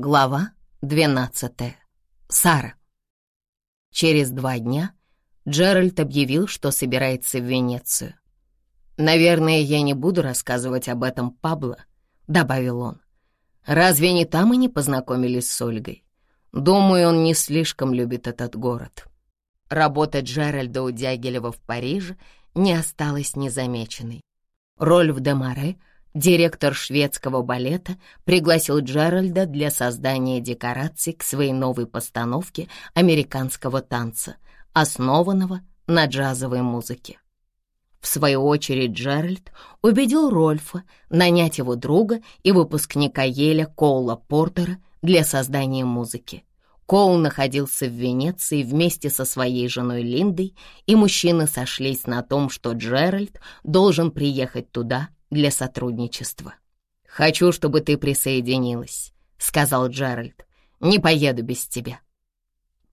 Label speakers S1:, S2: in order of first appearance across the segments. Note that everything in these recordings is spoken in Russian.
S1: Глава 12. Сара. Через два дня Джеральд объявил, что собирается в Венецию. «Наверное, я не буду рассказывать об этом Пабло», — добавил он. «Разве не там они познакомились с Ольгой? Думаю, он не слишком любит этот город». Работа Джеральда у Дягилева в Париже не осталась незамеченной. Роль в Демаре — Директор шведского балета пригласил Джеральда для создания декораций к своей новой постановке американского танца, основанного на джазовой музыке. В свою очередь Джеральд убедил Рольфа нанять его друга и выпускника Еля Коула Портера для создания музыки. Коул находился в Венеции вместе со своей женой Линдой, и мужчины сошлись на том, что Джеральд должен приехать туда для сотрудничества. «Хочу, чтобы ты присоединилась», — сказал Джеральд. «Не поеду без тебя».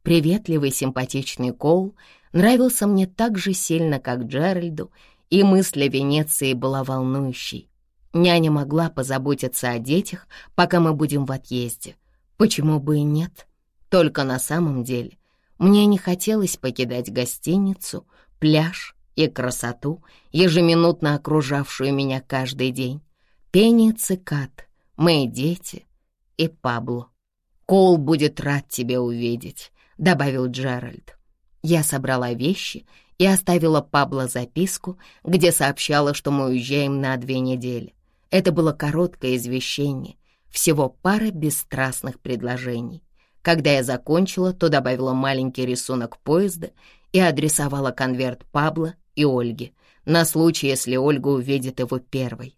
S1: Приветливый, симпатичный Коул нравился мне так же сильно, как Джеральду, и мысль о Венеции была волнующей. Няня могла позаботиться о детях, пока мы будем в отъезде. Почему бы и нет? Только на самом деле мне не хотелось покидать гостиницу, пляж и красоту, ежеминутно окружавшую меня каждый день, пение цикад, мои дети и Пабло. «Коул будет рад тебя увидеть», — добавил Джеральд. Я собрала вещи и оставила Пабло записку, где сообщала, что мы уезжаем на две недели. Это было короткое извещение, всего пара бесстрастных предложений. Когда я закончила, то добавила маленький рисунок поезда и адресовала конверт Пабло и Ольги, на случай, если Ольга увидит его первой.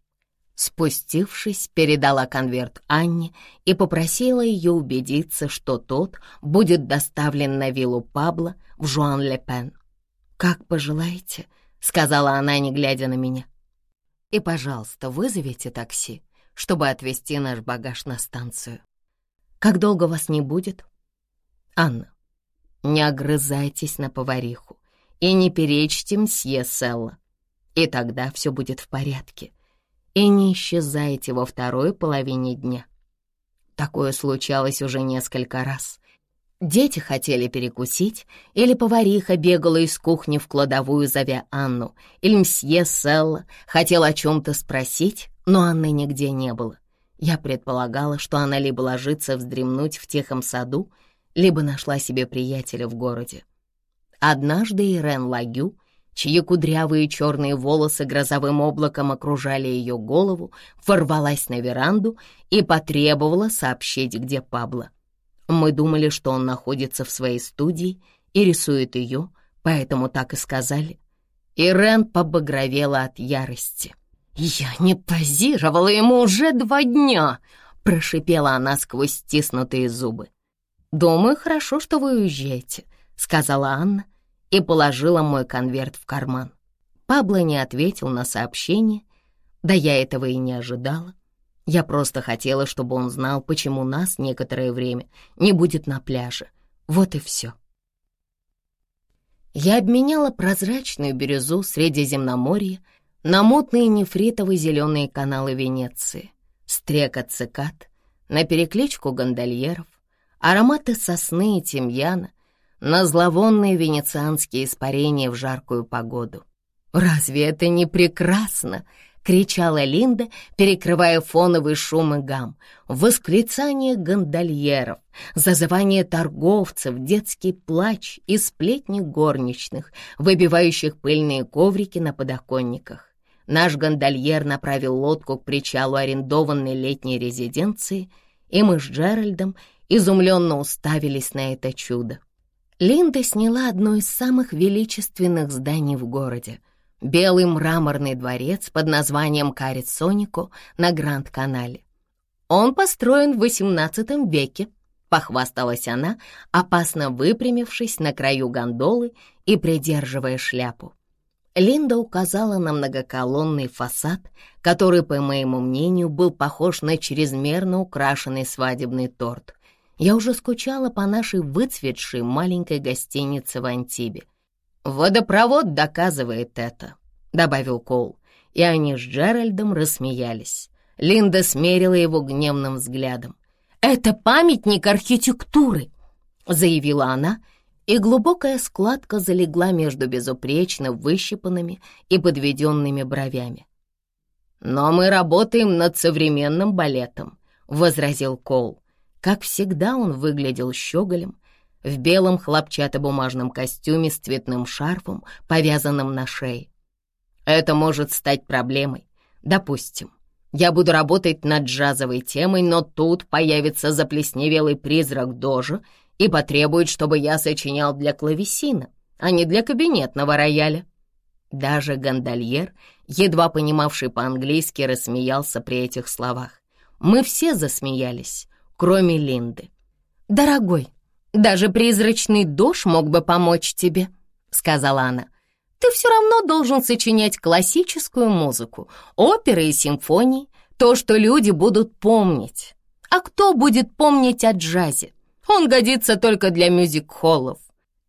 S1: Спустившись, передала конверт Анне и попросила ее убедиться, что тот будет доставлен на виллу Пабло в Жуан-Ле-Пен. «Как пожелаете», — сказала она, не глядя на меня. «И, пожалуйста, вызовите такси, чтобы отвезти наш багаж на станцию. Как долго вас не будет?» «Анна, не огрызайтесь на повариху и не перечьте мсье Селла, и тогда все будет в порядке. И не исчезайте во второй половине дня. Такое случалось уже несколько раз. Дети хотели перекусить, или повариха бегала из кухни в кладовую, зовя Анну, или мсье Селла хотел о чем-то спросить, но Анны нигде не было. Я предполагала, что она либо ложится вздремнуть в тихом саду, либо нашла себе приятеля в городе. Однажды Ирен Лагю, чьи кудрявые черные волосы грозовым облаком окружали ее голову, ворвалась на веранду и потребовала сообщить, где Пабло. Мы думали, что он находится в своей студии и рисует ее, поэтому так и сказали. Ирен побагровела от ярости. «Я не позировала ему уже два дня!» — прошипела она сквозь стиснутые зубы. «Думаю, хорошо, что вы уезжаете», сказала Анна и положила мой конверт в карман. Пабло не ответил на сообщение, да я этого и не ожидала. Я просто хотела, чтобы он знал, почему нас некоторое время не будет на пляже. Вот и все. Я обменяла прозрачную бирюзу Средиземноморья на мутные нефритовые зеленые каналы Венеции, стрекот цикад, на перекличку гондольеров, ароматы сосны и тимьяна, на зловонные венецианские испарения в жаркую погоду. «Разве это не прекрасно?» — кричала Линда, перекрывая фоновый шум и гам. Восклицание гондольеров, зазывание торговцев, детский плач и сплетни горничных, выбивающих пыльные коврики на подоконниках. Наш гондольер направил лодку к причалу арендованной летней резиденции, и мы с Джеральдом изумленно уставились на это чудо. Линда сняла одно из самых величественных зданий в городе — белый мраморный дворец под названием Карит Сонико на Гранд-канале. Он построен в XVIII веке, похвасталась она, опасно выпрямившись на краю гондолы и придерживая шляпу. Линда указала на многоколонный фасад, который, по моему мнению, был похож на чрезмерно украшенный свадебный торт. Я уже скучала по нашей выцветшей маленькой гостинице в Антибе. «Водопровод доказывает это», — добавил Коул, и они с Джеральдом рассмеялись. Линда смерила его гневным взглядом. Это памятник архитектуры!» — заявила она, и глубокая складка залегла между безупречно выщипанными и подведенными бровями. «Но мы работаем над современным балетом», — возразил Коул. Как всегда он выглядел щеголем, в белом хлопчатобумажном костюме с цветным шарфом, повязанным на шее. Это может стать проблемой. Допустим, я буду работать над джазовой темой, но тут появится заплесневелый призрак Дожа и потребует, чтобы я сочинял для клавесина, а не для кабинетного рояля. Даже гондольер, едва понимавший по-английски, рассмеялся при этих словах. Мы все засмеялись, кроме Линды. «Дорогой, даже призрачный дождь мог бы помочь тебе», — сказала она. «Ты все равно должен сочинять классическую музыку, оперы и симфонии, то, что люди будут помнить. А кто будет помнить о джазе? Он годится только для мюзик-холлов.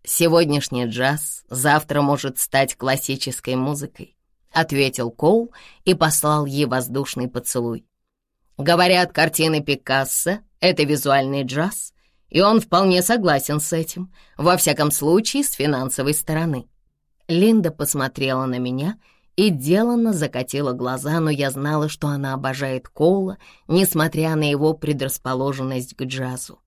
S1: Сегодняшний джаз завтра может стать классической музыкой», — ответил Коул и послал ей воздушный поцелуй. Говорят, картины Пикассо — это визуальный джаз, и он вполне согласен с этим, во всяком случае, с финансовой стороны. Линда посмотрела на меня и деланно закатила глаза, но я знала, что она обожает Коула, несмотря на его предрасположенность к джазу.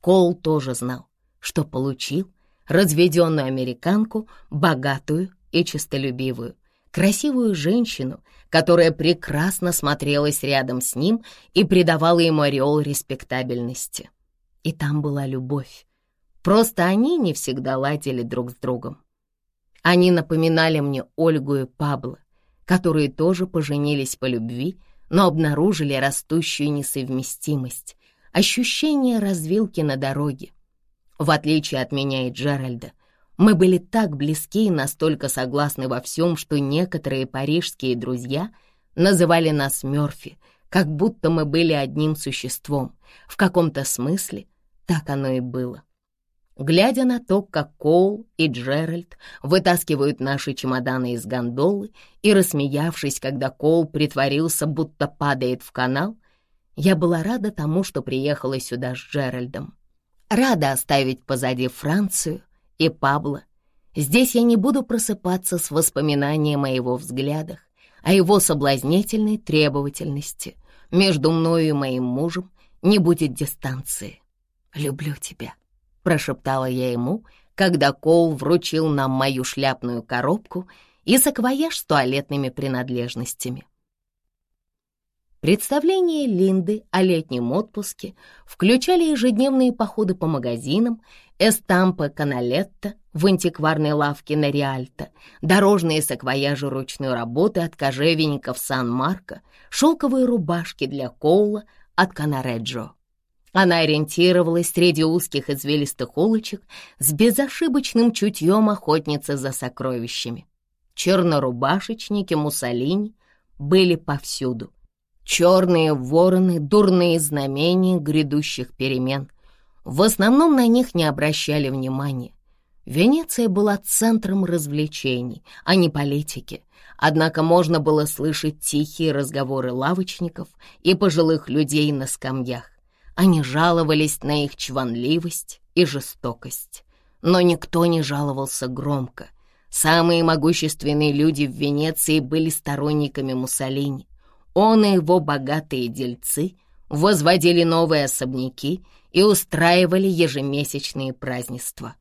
S1: Коул тоже знал, что получил разведенную американку, богатую и честолюбивую, красивую женщину, которая прекрасно смотрелась рядом с ним и придавала ему ореол респектабельности. И там была любовь. Просто они не всегда ладили друг с другом. Они напоминали мне Ольгу и Пабло, которые тоже поженились по любви, но обнаружили растущую несовместимость, ощущение развилки на дороге. В отличие от меня и Джеральда, мы были так близки и настолько согласны во всем, что некоторые парижские друзья называли нас Мёрфи, как будто мы были одним существом. В каком-то смысле так оно и было. Глядя на то, как Коул и Джеральд вытаскивают наши чемоданы из гондолы и рассмеявшись, когда Коул притворился, будто падает в канал, я была рада тому, что приехала сюда с Джеральдом. Рада оставить позади Францию и Пабло. Здесь я не буду просыпаться с воспоминанием о его взглядах, о его соблазнительной требовательности. Между мною и моим мужем не будет дистанции. «Люблю тебя», — прошептала я ему, когда Коул вручил нам мою шляпную коробку и саквояж с туалетными принадлежностями. Представления Линды о летнем отпуске включали ежедневные походы по магазинам, эстампы каналетта в антикварной лавке на Риальто, дорожные саквояжи ручной работы от кожевенников Сан-Марко, шелковые рубашки для Коула от Канареджо. Она ориентировалась среди узких извилистых улочек с безошибочным чутьем охотницы за сокровищами. Чернорубашечники Муссолини были повсюду. Черные вороны, дурные знамения грядущих перемен. В основном на них не обращали внимания. Венеция была центром развлечений, а не политики. Однако можно было слышать тихие разговоры лавочников и пожилых людей на скамьях. Они жаловались на их чванливость и жестокость. Но никто не жаловался громко. Самые могущественные люди в Венеции были сторонниками Муссолини. Он и его богатые дельцы возводили новые особняки и устраивали ежемесячные празднества.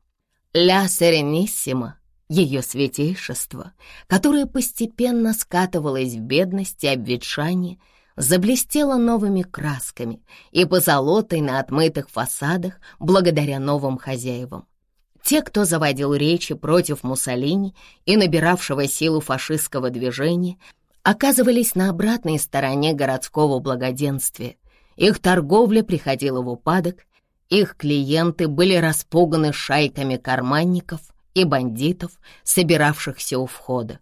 S1: «Ля Серениссима» — ее святейшество, которое постепенно скатывалось в бедность и обветшание — заблестела новыми красками и позолотой на отмытых фасадах благодаря новым хозяевам. Те, кто заводил речи против Муссолини и набиравшего силу фашистского движения, оказывались на обратной стороне городского благоденствия. Их торговля приходила в упадок, их клиенты были распуганы шайками карманников и бандитов, собиравшихся у входа.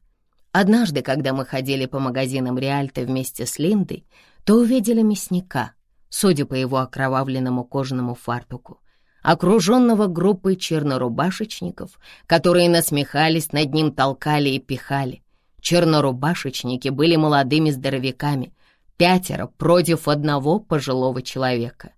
S1: Однажды, когда мы ходили по магазинам Реальто вместе с Линдой, то увидели мясника, судя по его окровавленному кожаному фартуку, окруженного группой чернорубашечников, которые насмехались над ним, толкали и пихали. Чернорубашечники были молодыми здоровяками, пятеро против одного пожилого человека.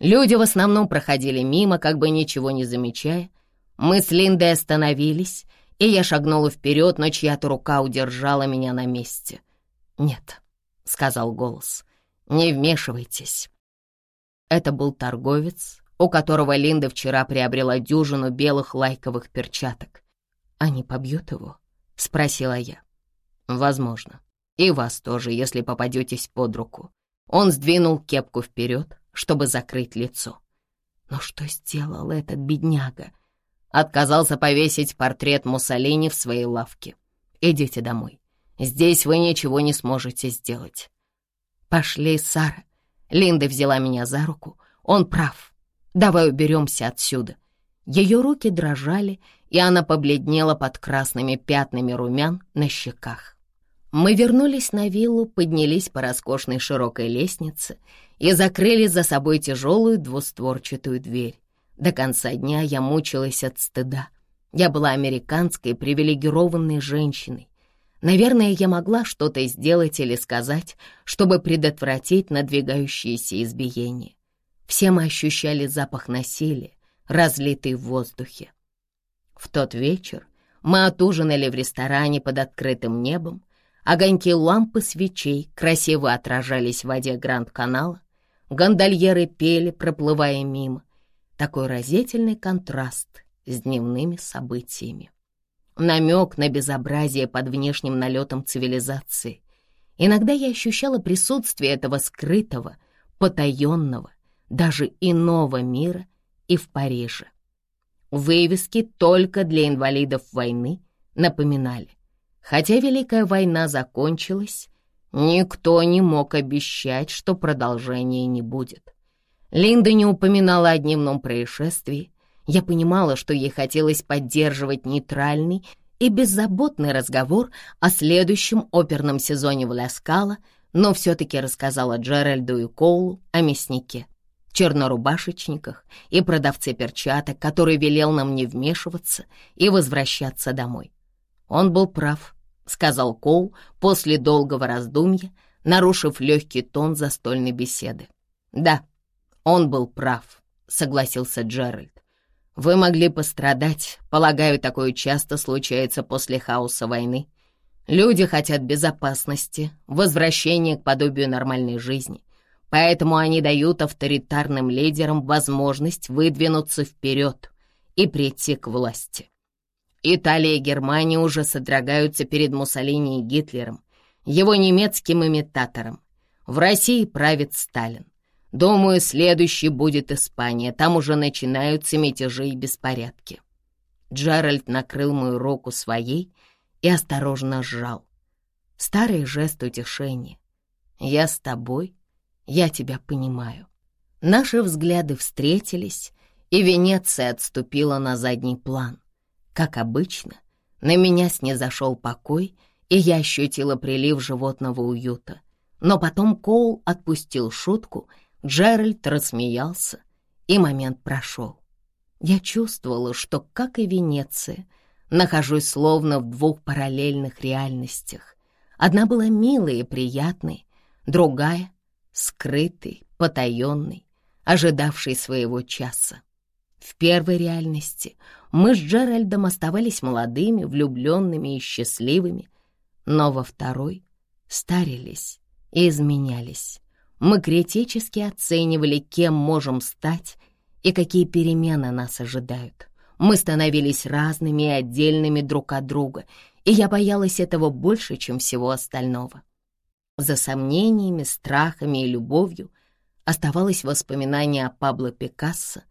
S1: Люди в основном проходили мимо, как бы ничего не замечая. Мы с Линдой остановились, и я шагнула вперед, но чья-то рука удержала меня на месте. «Нет», — сказал голос, — «не вмешивайтесь». Это был торговец, у которого Линда вчера приобрела дюжину белых лайковых перчаток. «Они побьют его?» — спросила я. «Возможно. И вас тоже, если попадетесь под руку». Он сдвинул кепку вперед, чтобы закрыть лицо. Но что сделал этот бедняга? Отказался повесить портрет Муссолини в своей лавке. Идите домой. Здесь вы ничего не сможете сделать. Пошли, Сара. Линда взяла меня за руку. Он прав. Давай уберемся отсюда. Ее руки дрожали, и она побледнела под красными пятнами румян на щеках. Мы вернулись на виллу, поднялись по роскошной широкой лестнице и закрыли за собой тяжелую двустворчатую дверь. До конца дня я мучилась от стыда. Я была американской привилегированной женщиной. Наверное, я могла что-то сделать или сказать, чтобы предотвратить надвигающееся избиение. Все мы ощущали запах насилия, разлитый в воздухе. В тот вечер мы отужинали в ресторане под открытым небом, огоньки лампы свечей красиво отражались в воде Гранд-канала, гондольеры пели, проплывая мимо. Такой разительный контраст с дневными событиями. Намек на безобразие под внешним налетом цивилизации. Иногда я ощущала присутствие этого скрытого, потаенного, даже иного мира и в Париже. Вывески только для инвалидов войны напоминали. Хотя Великая война закончилась, никто не мог обещать, что продолжения не будет. Линда не упоминала о дневном происшествии. Я понимала, что ей хотелось поддерживать нейтральный и беззаботный разговор о следующем оперном сезоне в Ляскала, но все-таки рассказала Джеральду и Коулу о мяснике чернорубашечниках и продавце перчаток, который велел нам не вмешиваться и возвращаться домой. Он был прав, — сказал Коул после долгого раздумья, нарушив легкий тон застольной беседы. «Да, он был прав», — согласился Джеральд. «Вы могли пострадать. Полагаю, такое часто случается после хаоса войны. Люди хотят безопасности, возвращения к подобию нормальной жизни. Поэтому они дают авторитарным лидерам возможность выдвинуться вперед и прийти к власти. Италия и Германия уже содрогаются перед Муссолини и Гитлером, его немецким имитатором. В России правит Сталин. Думаю, следующий будет Испания. Там уже начинаются мятежи и беспорядки. Джеральд накрыл мою руку своей и осторожно сжал. Старый жест утешения. «Я с тобой, я тебя понимаю». Наши взгляды встретились, и Венеция отступила на задний план. Как обычно, на меня снизошел покой, и я ощутила прилив животного уюта. Но потом Коул отпустил шутку, Джеральд рассмеялся, и момент прошел. Я чувствовала, что, как и Венеция, нахожусь словно в двух параллельных реальностях. Одна была милой и приятной, другая — скрытой, потаенной, ожидавшей своего часа. В первой реальности мы с Джеральдом оставались молодыми, влюбленными и счастливыми, но во второй старились и изменялись. Мы критически оценивали, кем можем стать и какие перемены нас ожидают. Мы становились разными и отдельными друг от друга, и я боялась этого больше, чем всего остального. За сомнениями, страхами и любовью оставалось воспоминание о Пабло Пикассо —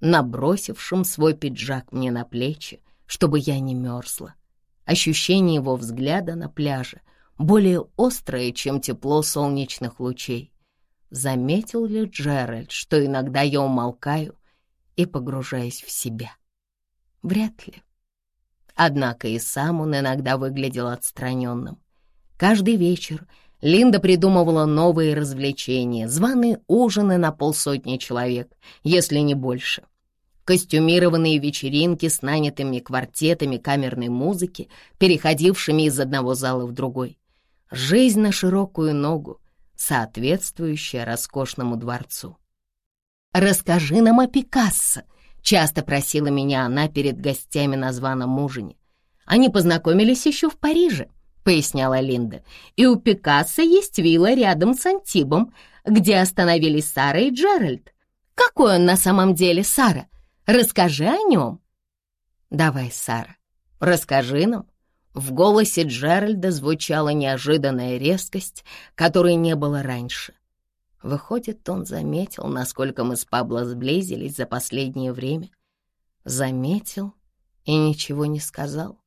S1: набросившим свой пиджак мне на плечи, чтобы я не мерзла. Ощущение его взгляда на пляже более острое, чем тепло солнечных лучей. Заметил ли Джеральд, что иногда я умолкаю и погружаюсь в себя? Вряд ли. Однако и сам он иногда выглядел отстраненным. Каждый вечер Линда придумывала новые развлечения, званые ужины на полсотни человек, если не больше. Костюмированные вечеринки с нанятыми квартетами камерной музыки, переходившими из одного зала в другой. Жизнь на широкую ногу, соответствующая роскошному дворцу. расскажи нам о Пикассо», — часто просила меня она перед гостями на званом ужине. Они познакомились еще в Париже, поясняла Линда. И у Пикассо есть вилла рядом с Антибом, где остановились Сара и Джеральд. Какой он на самом деле, Сара? Расскажи о нем. Давай, Сара, расскажи нам. В голосе Джеральда звучала неожиданная резкость, которой не было раньше. Выходит, он заметил, насколько мы с Пабло сблизились за последнее время. Заметил и ничего не сказал.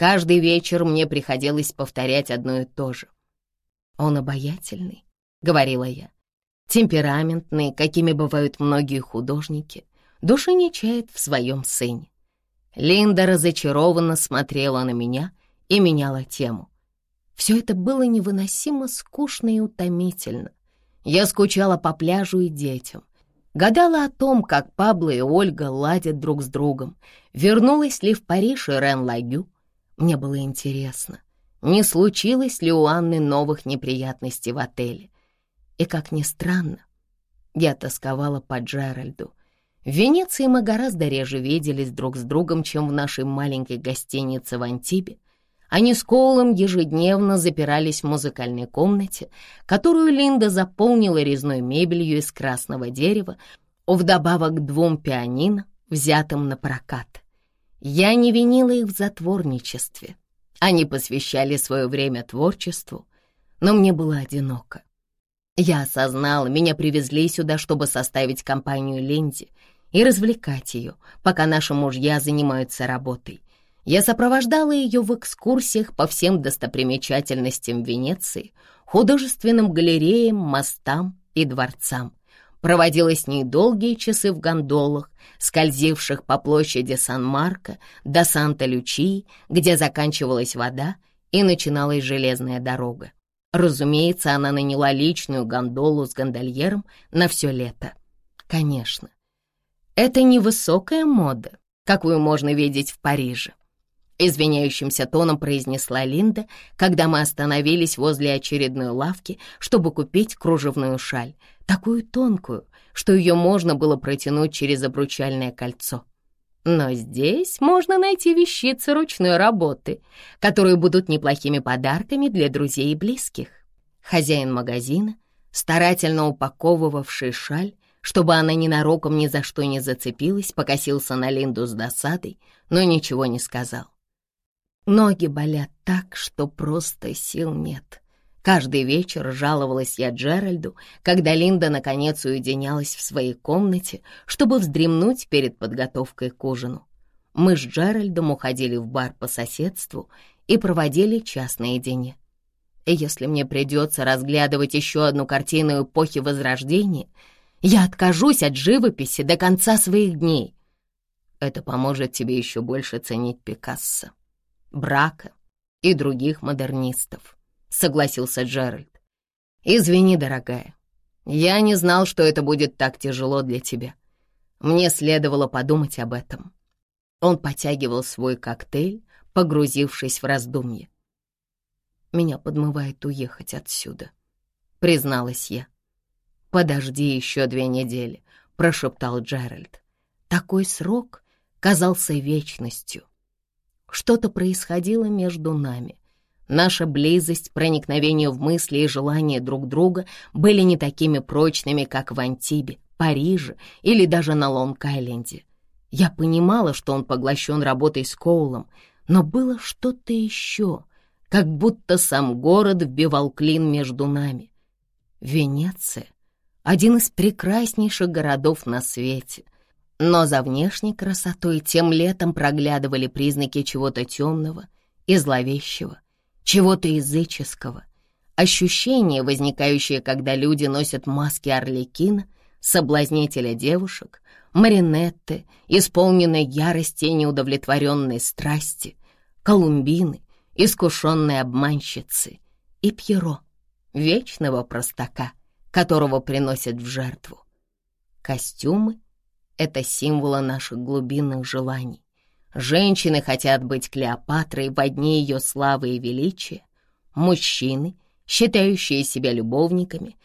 S1: Каждый вечер мне приходилось повторять одно и то же. «Он обаятельный», — говорила я, «темпераментный, какими бывают многие художники, души не чает в своем сыне». Линда разочарованно смотрела на меня и меняла тему. Все это было невыносимо скучно и утомительно. Я скучала по пляжу и детям, гадала о том, как Пабло и Ольга ладят друг с другом, вернулась ли в Париж Ирен Лагю, мне было интересно, не случилось ли у Анны новых неприятностей в отеле. И, как ни странно, я тосковала по Джеральду. В Венеции мы гораздо реже виделись друг с другом, чем в нашей маленькой гостинице в Антибе. Они с Коулом ежедневно запирались в музыкальной комнате, которую Линда заполнила резной мебелью из красного дерева, вдобавок к двум пианино, взятым на прокат. Я не винила их в затворничестве. Они посвящали свое время творчеству, но мне было одиноко. Я осознала, меня привезли сюда, чтобы составить компанию Линди и развлекать ее, пока наши мужья занимаются работой. Я сопровождала ее в экскурсиях по всем достопримечательностям Венеции, художественным галереям, мостам и дворцам проводила с ней долгие часы в гондолах, скользивших по площади Сан-Марко до Санта-Лючии, где заканчивалась вода и начиналась железная дорога. Разумеется, она наняла личную гондолу с гондольером на все лето. Конечно, это невысокая мода, какую можно видеть в Париже. Извиняющимся тоном произнесла Линда, когда мы остановились возле очередной лавки, чтобы купить кружевную шаль, такую тонкую, что ее можно было протянуть через обручальное кольцо. Но здесь можно найти вещицы ручной работы, которые будут неплохими подарками для друзей и близких. Хозяин магазина, старательно упаковывавший шаль, чтобы она ненароком ни за что не зацепилась, покосился на Линду с досадой, но ничего не сказал. Ноги болят так, что просто сил нет. Каждый вечер жаловалась я Джеральду, когда Линда наконец уединялась в своей комнате, чтобы вздремнуть перед подготовкой к ужину. Мы с Джеральдом уходили в бар по соседству и проводили час наедине. Если мне придется разглядывать еще одну картину эпохи Возрождения, я откажусь от живописи до конца своих дней. Это поможет тебе еще больше ценить Пикассо, Брака и других модернистов согласился Джеральд. «Извини, дорогая, я не знал, что это будет так тяжело для тебя. Мне следовало подумать об этом». Он потягивал свой коктейль, погрузившись в раздумье. «Меня подмывает уехать отсюда», — призналась я. «Подожди еще две недели», — прошептал Джеральд. Такой срок казался вечностью. Что-то происходило между нами. Наша близость, проникновение в мысли и желания друг друга были не такими прочными, как в Антибе, Париже или даже на Лонг-Айленде. Я понимала, что он поглощен работой с Коулом, но было что-то еще, как будто сам город вбивал клин между нами. Венеция — один из прекраснейших городов на свете, но за внешней красотой тем летом проглядывали признаки чего-то темного и зловещего — чего-то языческого. Ощущение, возникающее, когда люди носят маски орликина, соблазнителя девушек, маринетты, исполненной ярости и неудовлетворенной страсти, колумбины, искушенной обманщицы и Пьеро, вечного простака, которого приносят в жертву. Костюмы — это символы наших глубинных желаний. Женщины хотят быть Клеопатрой в одни ее славы и величия. Мужчины, считающие себя любовниками,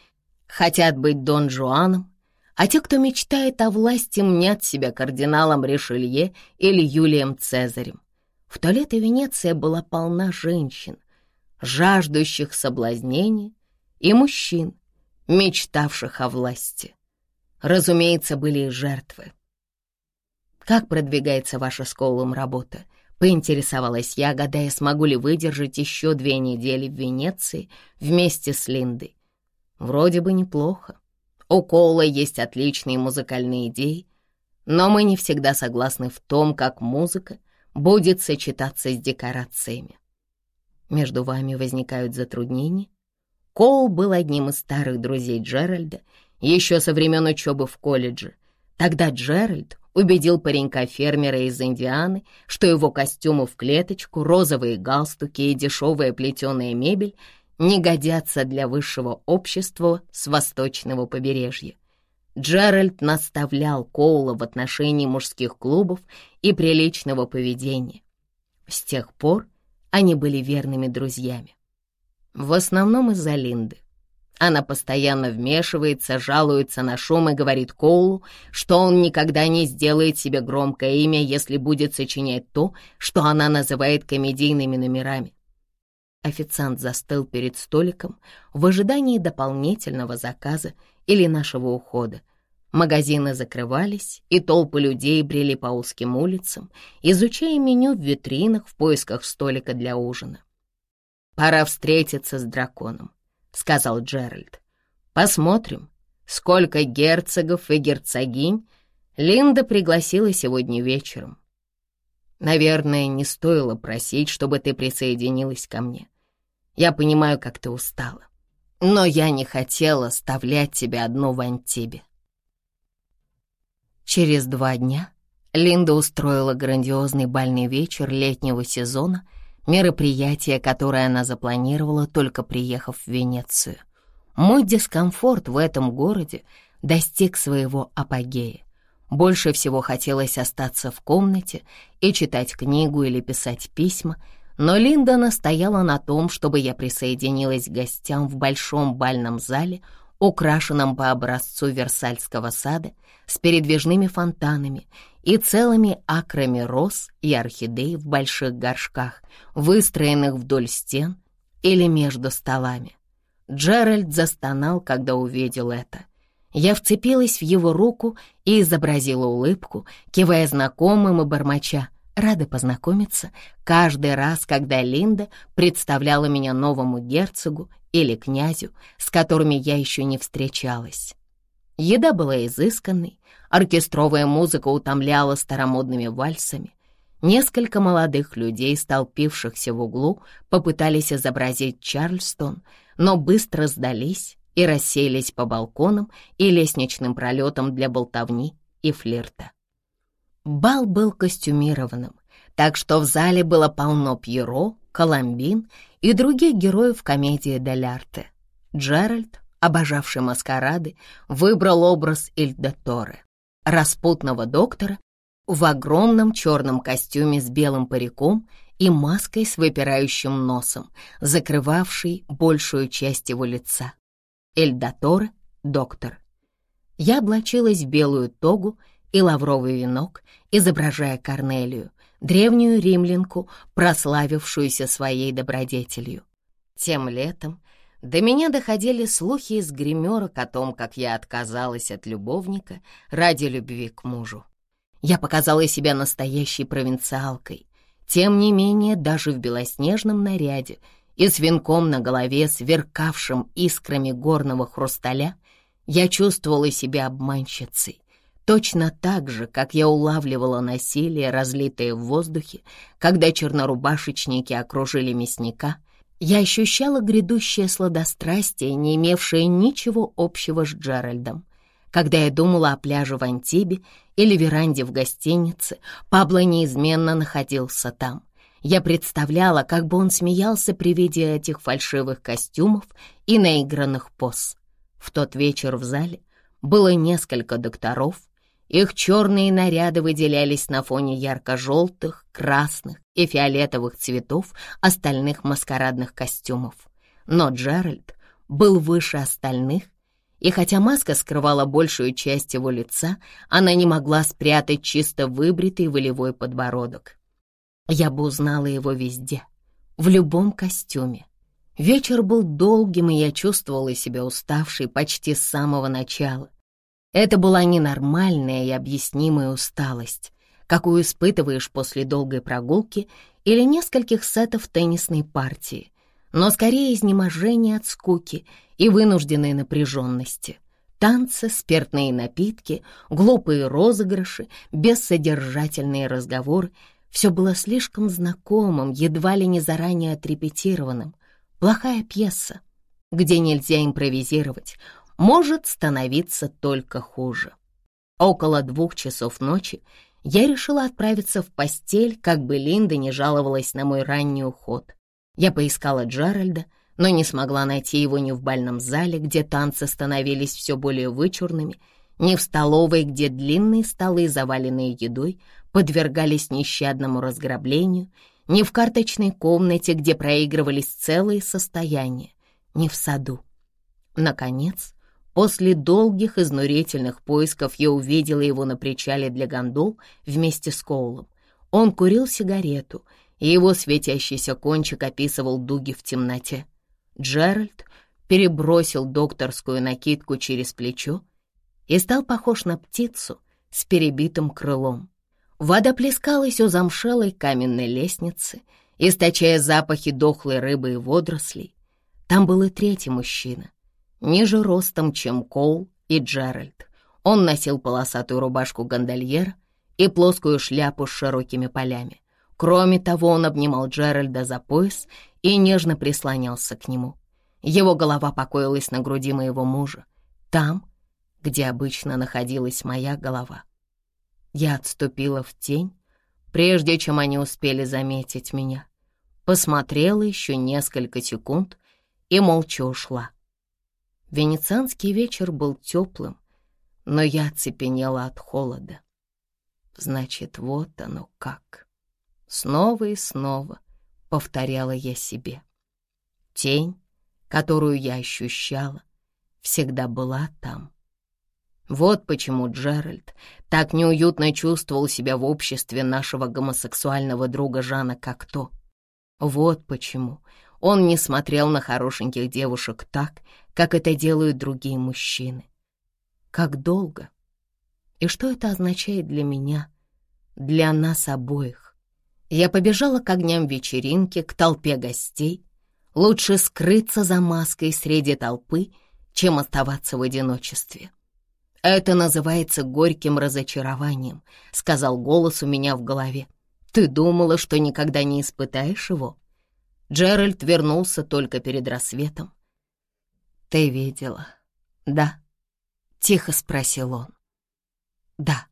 S1: хотят быть Дон Жуаном, а те, кто мечтает о власти, мнят себя кардиналом Ришелье или Юлием Цезарем. В туалете Венеция была полна женщин, жаждущих соблазнения, и мужчин, мечтавших о власти. Разумеется, были и жертвы. «Как продвигается ваша с Коулом работа?» — поинтересовалась я, гадая, смогу ли выдержать еще две недели в Венеции вместе с Линдой. Вроде бы неплохо. У Коула есть отличные музыкальные идеи, но мы не всегда согласны в том, как музыка будет сочетаться с декорациями. Между вами возникают затруднения. Коул был одним из старых друзей Джеральда еще со времен учебы в колледже. Тогда Джеральд убедил паренька-фермера из Индианы, что его костюмы в клеточку, розовые галстуки и дешевая плетеная мебель не годятся для высшего общества с восточного побережья. Джеральд наставлял Коула в отношении мужских клубов и приличного поведения. С тех пор они были верными друзьями. В основном из-за Линды. Она постоянно вмешивается, жалуется на шум и говорит Коулу, что он никогда не сделает себе громкое имя, если будет сочинять то, что она называет комедийными номерами. Официант застыл перед столиком в ожидании дополнительного заказа или нашего ухода. Магазины закрывались, и толпы людей брели по узким улицам, изучая меню в витринах в поисках столика для ужина. «Пора встретиться с драконом», — сказал Джеральд. «Посмотрим, сколько герцогов и герцогинь Линда пригласила сегодня вечером. Наверное, не стоило просить, чтобы ты присоединилась ко мне. Я понимаю, как ты устала. Но я не хотела оставлять тебя одну в Антибе. Через два дня Линда устроила грандиозный бальный вечер летнего сезона, мероприятие, которое она запланировала, только приехав в Венецию. Мой дискомфорт в этом городе достиг своего апогея. Больше всего хотелось остаться в комнате и читать книгу или писать письма — но Линда настояла на том, чтобы я присоединилась к гостям в большом бальном зале, украшенном по образцу Версальского сада, с передвижными фонтанами и целыми акрами роз и орхидей в больших горшках, выстроенных вдоль стен или между столами. Джеральд застонал, когда увидел это. Я вцепилась в его руку и изобразила улыбку, кивая знакомым и бормоча рада познакомиться каждый раз, когда Линда представляла меня новому герцогу или князю, с которыми я еще не встречалась. Еда была изысканной, оркестровая музыка утомляла старомодными вальсами. Несколько молодых людей, столпившихся в углу, попытались изобразить Чарльстон, но быстро сдались и расселись по балконам и лестничным пролетам для болтовни и флирта. Бал был костюмированным, так что в зале было полно Пьеро, Коломбин и других героев комедии Дель Арте. Джеральд, обожавший маскарады, выбрал образ Ильда Торе, распутного доктора в огромном черном костюме с белым париком и маской с выпирающим носом, закрывавшей большую часть его лица. Эльдаторе — доктор. Я облачилась в белую тогу и лавровый венок, изображая Корнелию, древнюю римлянку, прославившуюся своей добродетелью. Тем летом до меня доходили слухи из гримерок о том, как я отказалась от любовника ради любви к мужу. Я показала себя настоящей провинциалкой. Тем не менее, даже в белоснежном наряде и с венком на голове, сверкавшим искрами горного хрусталя, я чувствовала себя обманщицей. Точно так же, как я улавливала насилие, разлитое в воздухе, когда чернорубашечники окружили мясника, я ощущала грядущее сладострастие, не имевшее ничего общего с Джеральдом. Когда я думала о пляже в Антибе или веранде в гостинице, Пабло неизменно находился там. Я представляла, как бы он смеялся при виде этих фальшивых костюмов и наигранных поз. В тот вечер в зале было несколько докторов, их черные наряды выделялись на фоне ярко-желтых, красных и фиолетовых цветов остальных маскарадных костюмов. Но Джеральд был выше остальных, и хотя маска скрывала большую часть его лица, она не могла спрятать чисто выбритый волевой подбородок. Я бы узнала его везде, в любом костюме. Вечер был долгим, и я чувствовала себя уставшей почти с самого начала. Это была ненормальная и объяснимая усталость, какую испытываешь после долгой прогулки или нескольких сетов теннисной партии, но скорее изнеможение от скуки и вынужденной напряженности. Танцы, спиртные напитки, глупые розыгрыши, бессодержательные разговоры — все было слишком знакомым, едва ли не заранее отрепетированным. Плохая пьеса, где нельзя импровизировать, может становиться только хуже. Около двух часов ночи я решила отправиться в постель, как бы Линда не жаловалась на мой ранний уход. Я поискала Джеральда, но не смогла найти его ни в бальном зале, где танцы становились все более вычурными, ни в столовой, где длинные столы, заваленные едой, подвергались нещадному разграблению, ни в карточной комнате, где проигрывались целые состояния, ни в саду. Наконец, после долгих изнурительных поисков я увидела его на причале для гондол вместе с Коулом. Он курил сигарету, и его светящийся кончик описывал дуги в темноте. Джеральд перебросил докторскую накидку через плечо и стал похож на птицу с перебитым крылом. Вода плескалась у замшелой каменной лестницы, источая запахи дохлой рыбы и водорослей. Там был и третий мужчина, ниже ростом, чем Коул и Джеральд. Он носил полосатую рубашку гондольера и плоскую шляпу с широкими полями. Кроме того, он обнимал Джеральда за пояс и нежно прислонялся к нему. Его голова покоилась на груди моего мужа, там, где обычно находилась моя голова. Я отступила в тень, прежде чем они успели заметить меня. Посмотрела еще несколько секунд и молча ушла. Венецианский вечер был теплым, но я оцепенела от холода. Значит, вот оно как. Снова и снова повторяла я себе. Тень, которую я ощущала, всегда была там. Вот почему Джеральд так неуютно чувствовал себя в обществе нашего гомосексуального друга Жана Кокто. Вот почему он не смотрел на хорошеньких девушек так, как это делают другие мужчины. Как долго? И что это означает для меня, для нас обоих? Я побежала к огням вечеринки, к толпе гостей. Лучше скрыться за маской среди толпы, чем оставаться в одиночестве. «Это называется горьким разочарованием», — сказал голос у меня в голове. «Ты думала, что никогда не испытаешь его?» Джеральд вернулся только перед рассветом. «Ты видела?» «Да», — тихо спросил он. «Да».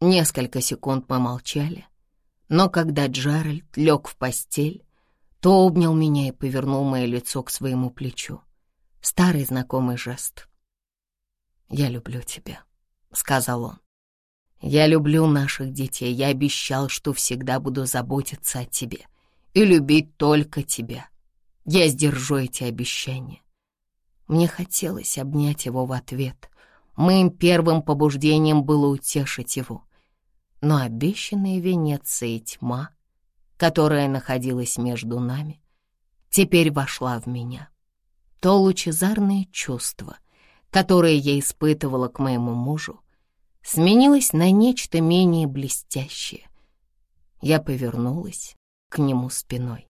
S1: Несколько секунд мы молчали. Но когда Джеральд лег в постель, то обнял меня и повернул мое лицо к своему плечу. Старый знакомый жест. «Я люблю тебя», — сказал он. «Я люблю наших детей. Я обещал, что всегда буду заботиться о тебе и любить только тебя. Я сдержу эти обещания». Мне хотелось обнять его в ответ. Моим первым побуждением было утешить его но обещанная Венецией тьма, которая находилась между нами, теперь вошла в меня. То лучезарное чувство, которое я испытывала к моему мужу, сменилось на нечто менее блестящее. Я повернулась к нему спиной.